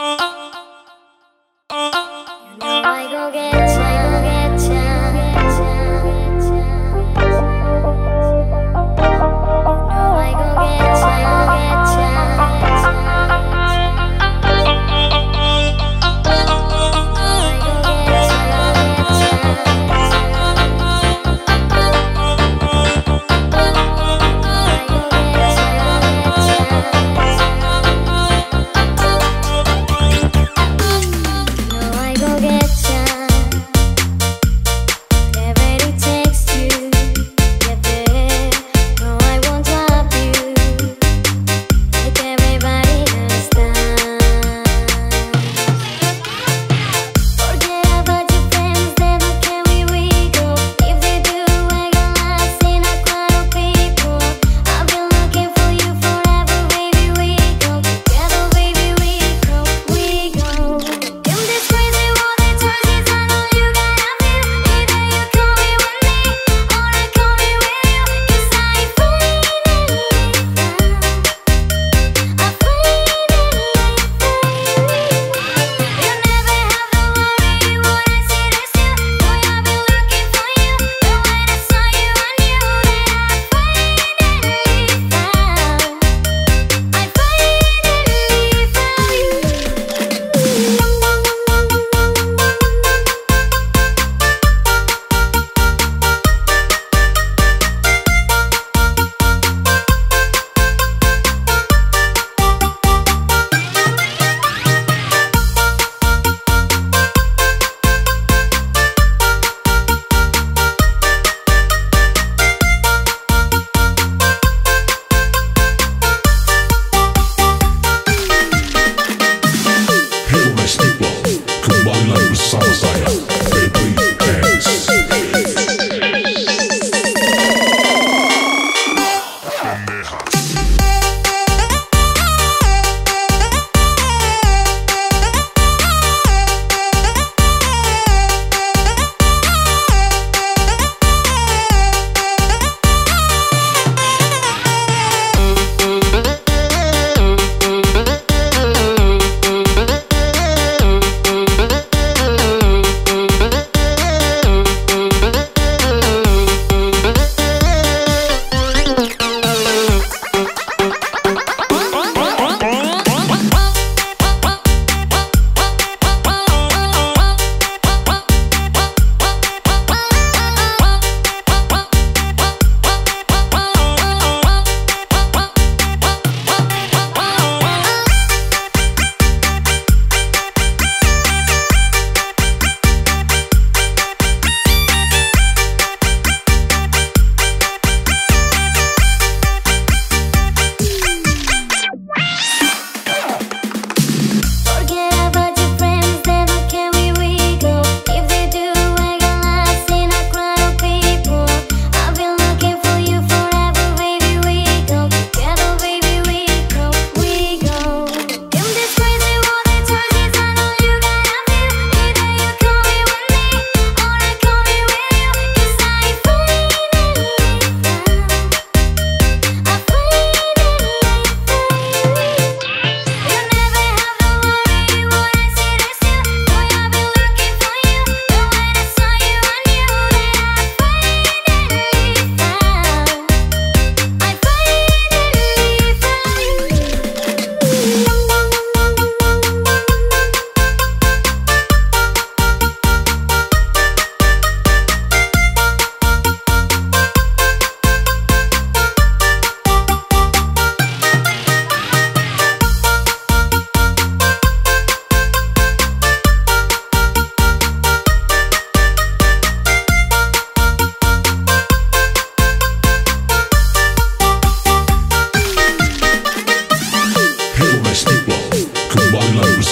oh,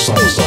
salsa.